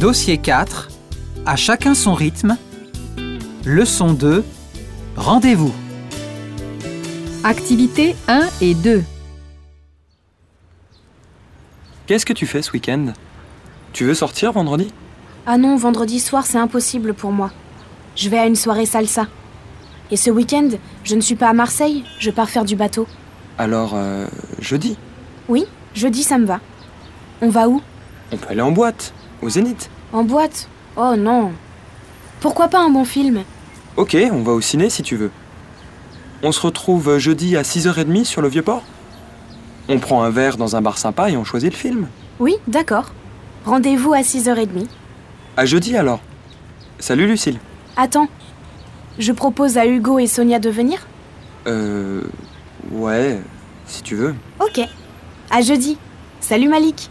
Dossier 4. À chacun son rythme. Leçon 2. Rendez-vous. Activités 1 et 2. Qu'est-ce que tu fais ce week-end? Tu veux sortir vendredi? Ah non, vendredi soir, c'est impossible pour moi. Je vais à une soirée salsa. Et ce week-end, je ne suis pas à Marseille, je pars faire du bateau. Alors, euh, jeudi? Oui, jeudi, ça me va. On va où? On peut aller en boîte, au Zénith. En boîte? Oh non. Pourquoi pas un bon film? Ok, on va au ciné si tu veux. On se retrouve jeudi à 6h30 sur le Vieux-Port On prend un verre dans un bar sympa et on choisit le film. Oui, d'accord. Rendez-vous à 6h30. À jeudi alors. Salut Lucille. Attends. Je propose à Hugo et Sonia de venir? Euh... Ouais, si tu veux. Ok. À jeudi. Salut Malik.